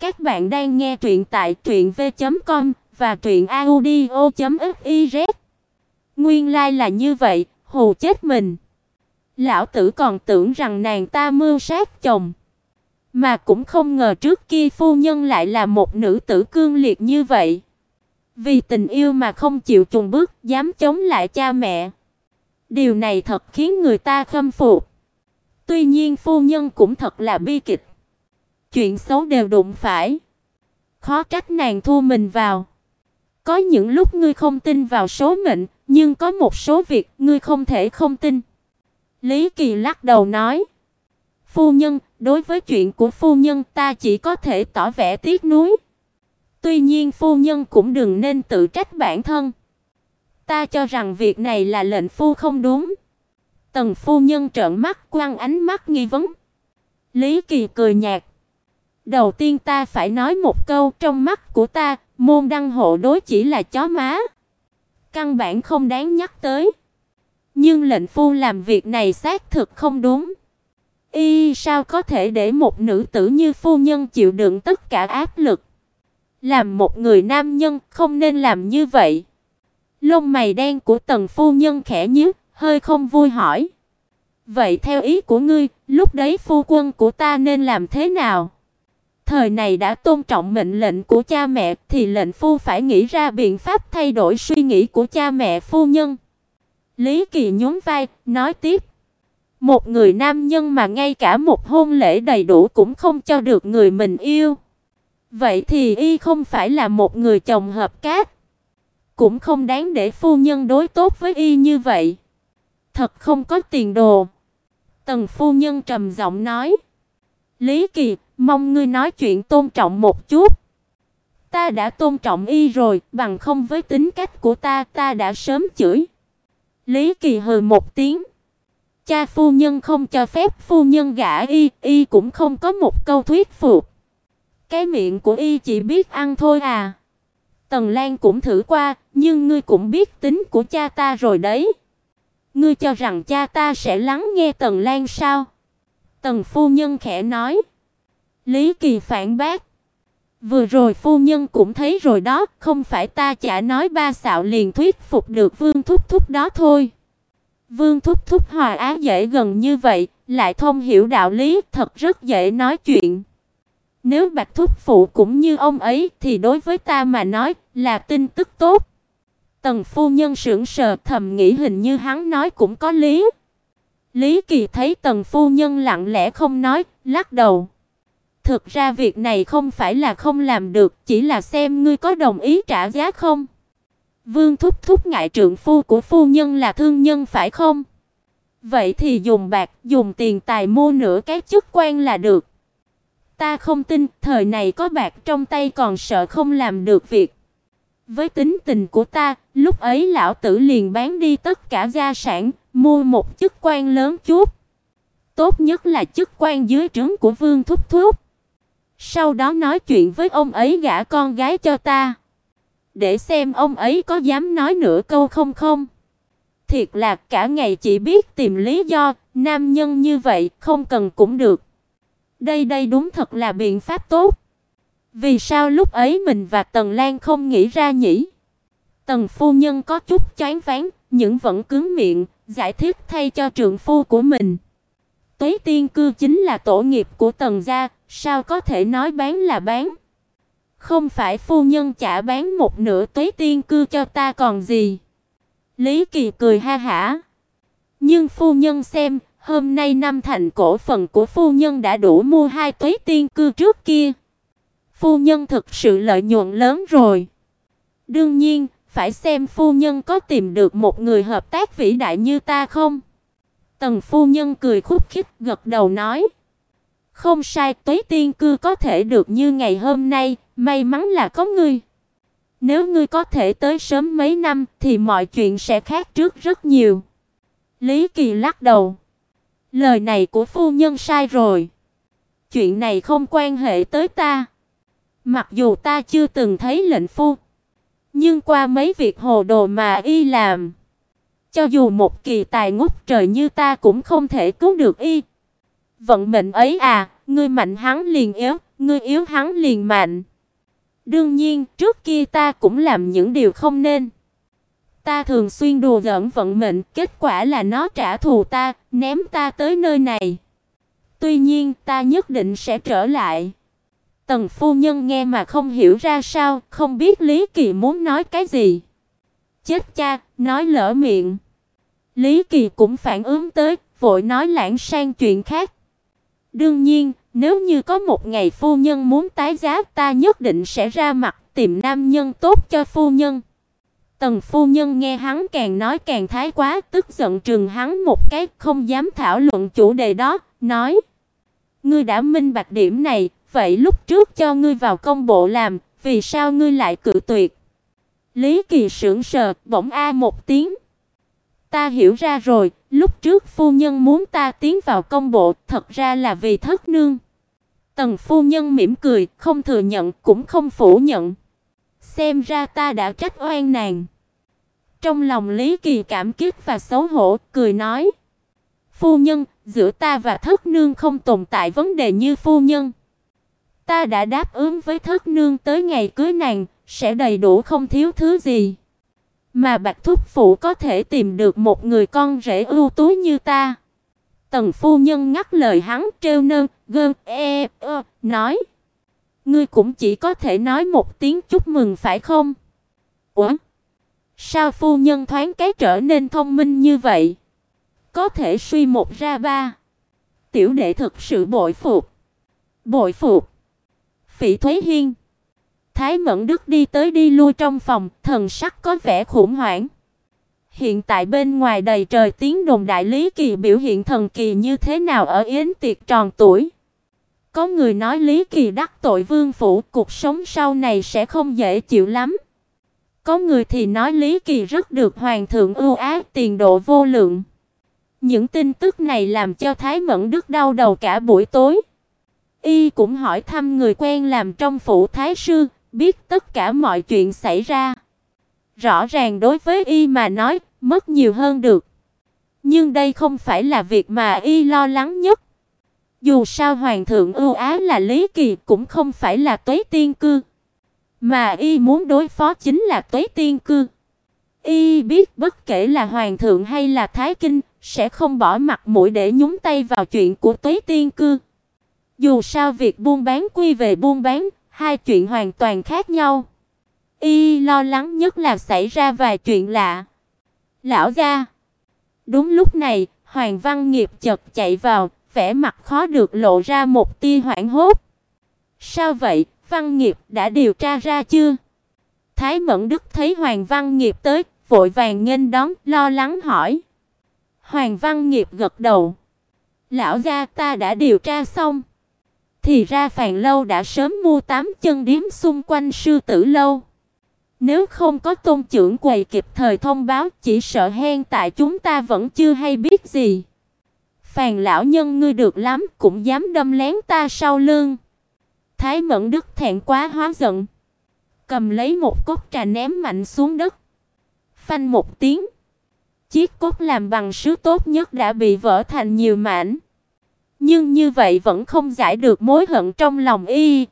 Các bạn đang nghe truyện tại truyệnv.com và truyệnaudio.fiz. Nguyên lai like là như vậy, hù chết mình. Lão tử còn tưởng rằng nàng ta mưu sát chồng, mà cũng không ngờ trước kia phu nhân lại là một nữ tử cương liệt như vậy. Vì tình yêu mà không chịu chùn bước, dám chống lại cha mẹ. Điều này thật khiến người ta khâm phục. Tuy nhiên phu nhân cũng thật là bi kịch. Chuyện xấu đều đụng phải. Khó trách nàng thu mình vào. Có những lúc ngươi không tin vào số mệnh, nhưng có một số việc ngươi không thể không tin. Lý Kỳ lắc đầu nói: "Phu nhân, đối với chuyện của phu nhân ta chỉ có thể tỏ vẻ tiếc nuối. Tuy nhiên phu nhân cũng đừng nên tự trách bản thân. Ta cho rằng việc này là lệnh phu không đúng." Tần phu nhân trợn mắt quăng ánh mắt nghi vấn. Lý Kỳ cười nhạt. Đầu tiên ta phải nói một câu, trong mắt của ta, môn đăng hộ đối chỉ là chó má. Căn bản không đáng nhắc tới. Nhưng lệnh phu làm việc này xác thực không đúng. Y sao có thể để một nữ tử như phu nhân chịu đựng tất cả áp lực? Làm một người nam nhân không nên làm như vậy. Lông mày đen của Tần phu nhân khẽ nhíu, hơi không vui hỏi: "Vậy theo ý của ngươi, lúc đấy phu quân của ta nên làm thế nào?" Thời này đã tôn trọng mệnh lệnh của cha mẹ thì lệnh phu phải nghĩ ra biện pháp thay đổi suy nghĩ của cha mẹ phu nhân. Lý Kỳ nhún vai, nói tiếp: "Một người nam nhân mà ngay cả một hôn lễ đầy đủ cũng không cho được người mình yêu, vậy thì y không phải là một người chồng hợp cát, cũng không đáng để phu nhân đối tốt với y như vậy. Thật không có tiền đồ." Tần phu nhân trầm giọng nói: "Lý Kỳ, Mong ngươi nói chuyện tôn trọng một chút. Ta đã tôn trọng y rồi, bằng không với tính cách của ta, ta đã sớm chửi. Lý Kỳ hừ một tiếng. Cha phu nhân không cho phép phu nhân gả y, y cũng không có một câu thuyết phục. Cái miệng của y chỉ biết ăn thôi à. Tần Lan cũng thử qua, nhưng ngươi cũng biết tính của cha ta rồi đấy. Ngươi cho rằng cha ta sẽ lắng nghe Tần Lan sao? Tần phu nhân khẽ nói. Lý Kỳ phản bác. Vừa rồi phu nhân cũng thấy rồi đó, không phải ta chả nói ba xạo liền thuyết phục được Vương Thúc Thúc đó thôi. Vương Thúc Thúc hòa á dễ gần như vậy, lại thông hiểu đạo lý, thật rất dễ nói chuyện. Nếu Bạch Thúc phụ cũng như ông ấy thì đối với ta mà nói là tin tức tốt. Tần phu nhân sững sờ thầm nghĩ hình như hắn nói cũng có lý. Lý Kỳ thấy Tần phu nhân lặng lẽ không nói, lắc đầu. Thực ra việc này không phải là không làm được, chỉ là xem ngươi có đồng ý trả giá không. Vương thúc thúc ngại trượng phu của phu nhân là thương nhân phải không? Vậy thì dùng bạc, dùng tiền tài mua nửa cái chức quan là được. Ta không tin, thời này có bạc trong tay còn sợ không làm được việc. Với tính tình của ta, lúc ấy lão tử liền bán đi tất cả gia sản, mua một chức quan lớn chút. Tốt nhất là chức quan dưới trướng của Vương thúc thúc. Sau đó nói chuyện với ông ấy gả con gái cho ta, để xem ông ấy có dám nói nửa câu không không. Thiệt là cả ngày chỉ biết tìm lý do, nam nhân như vậy không cần cũng được. Đây đây đúng thật là biện pháp tốt. Vì sao lúc ấy mình và Tần Lan không nghĩ ra nhỉ? Tần phu nhân có chút chán ván, nhưng vẫn cứng miệng, giải thích thay cho trượng phu của mình. Tuế Tiên cư chính là tổ nghiệp của Tần gia, sao có thể nói bán là bán? Không phải phu nhân trả bán một nửa Tuế Tiên cư cho ta còn gì? Lý Kỳ cười ha hả. Nhưng phu nhân xem, hôm nay năm thành cổ phần của phu nhân đã đủ mua hai Tuế Tiên cư trước kia. Phu nhân thực sự lợi nhuận lớn rồi. Đương nhiên, phải xem phu nhân có tìm được một người hợp tác vĩ đại như ta không. Tần phu nhân cười khúc khích gật đầu nói: "Không sai, tối Tiên cư có thể được như ngày hôm nay, may mắn là có ngươi. Nếu ngươi có thể tới sớm mấy năm thì mọi chuyện sẽ khác trước rất nhiều." Lý Kỳ lắc đầu. Lời này của phu nhân sai rồi. Chuyện này không quan hệ tới ta. Mặc dù ta chưa từng thấy lệnh phu, nhưng qua mấy việc hồ đồ mà y làm, cho dù một kỳ tài ngút trời như ta cũng không thể cứu được y. Vận mệnh ấy à, ngươi mạnh hắn liền yếu, ngươi yếu hắn liền mạnh. Đương nhiên, trước kia ta cũng làm những điều không nên. Ta thường xuyên đùa giỡn vận mệnh, kết quả là nó trả thù ta, ném ta tới nơi này. Tuy nhiên, ta nhất định sẽ trở lại. Tần phu nhân nghe mà không hiểu ra sao, không biết Lý Kỳ muốn nói cái gì. Chết cha, nói lỡ miệng. Lý Kỳ cũng phản ứng tới, vội nói lãng sang chuyện khác. Đương nhiên, nếu như có một ngày phu nhân muốn tái giá, ta nhất định sẽ ra mặt tìm nam nhân tốt cho phu nhân. Tần phu nhân nghe hắn càng nói càng thái quá, tức giận trừng hắn một cái, không dám thảo luận chủ đề đó, nói: "Ngươi đã minh bạch điểm này, vậy lúc trước cho ngươi vào công bộ làm, vì sao ngươi lại cự tuyệt?" Lý Kỳ sững sờ, bỗng a một tiếng. Ta hiểu ra rồi, lúc trước phu nhân muốn ta tiến vào công bộ, thật ra là vì thất nương. Tần phu nhân mỉm cười, không thừa nhận cũng không phủ nhận. Xem ra ta đã trách oan nàng. Trong lòng Lý Kỳ cảm kích và xấu hổ, cười nói: "Phu nhân, giữa ta và thất nương không tồn tại vấn đề như phu nhân. Ta đã đáp ứng với thất nương tới ngày cưới nàng, sẽ đầy đủ không thiếu thứ gì." Mà Bạch Thúc phụ có thể tìm được một người con rể ưu tú như ta. Tần phu nhân ngắt lời hắn trêu nơ, gơn, e, ơ, nói. Ngươi cũng chỉ có thể nói một tiếng chúc mừng phải không? Ủa? Sao phu nhân thoáng cái trở nên thông minh như vậy? Có thể suy một ra ba. Tiểu đệ thực sự bội phục. Bội phục. Phỉ Thúy Hiên Thái Mẫn Đức đi tới đi lui trong phòng, thần sắc có vẻ khủng hoảng. Hiện tại bên ngoài đầy trời tiếng đồn đại Lý Kỳ biểu hiện thần kỳ như thế nào ở yến tiệc tròn tuổi. Có người nói Lý Kỳ đắc tội vương phủ, cuộc sống sau này sẽ không dễ chịu lắm. Có người thì nói Lý Kỳ rất được hoàng thượng ưu ái, tiền độ vô lượng. Những tin tức này làm cho Thái Mẫn Đức đau đầu cả buổi tối. Y cũng hỏi thăm người quen làm trong phủ thái sư, biết tất cả mọi chuyện xảy ra. Rõ ràng đối với y mà nói, mất nhiều hơn được. Nhưng đây không phải là việc mà y lo lắng nhất. Dù sao hoàng thượng ưu ái là Lý Kỳ cũng không phải là Tuế Tiên cư, mà y muốn đối phó chính là Tuế Tiên cư. Y biết bất kể là hoàng thượng hay là thái kinh sẽ không bỏ mặt mũi để nhúng tay vào chuyện của Tuế Tiên cư. Dù sao việc buôn bán quy về buôn bán, Hai chuyện hoàn toàn khác nhau. Y lo lắng nhất là xảy ra vài chuyện lạ. Lão gia. Đúng lúc này, Hoàng Văn Nghiệp chợt chạy vào, vẻ mặt khó được lộ ra một tia hoảng hốt. Sao vậy, Văn Nghiệp đã điều tra ra chưa? Thái Mẫn Đức thấy Hoàng Văn Nghiệp tới, vội vàng nghênh đón, lo lắng hỏi. Hoàng Văn Nghiệp gật đầu. Lão gia ta đã điều tra xong. Thì ra Phàn lâu đã sớm mua tám chân điếm xung quanh sư tử lâu. Nếu không có tôn trưởng quầy kịp thời thông báo, chỉ sợ hen tại chúng ta vẫn chưa hay biết gì. Phàn lão nhân ngươi được lắm, cũng dám đâm lén ta sau lưng. Thái Mẫn Đức thẹn quá hóa giận, cầm lấy một cốc trà ném mạnh xuống đất. Phanh một tiếng, chiếc cốc làm bằng sứ tốt nhất đã bị vỡ thành nhiều mảnh. Nhưng như vậy vẫn không giải được mối hận trong lòng y.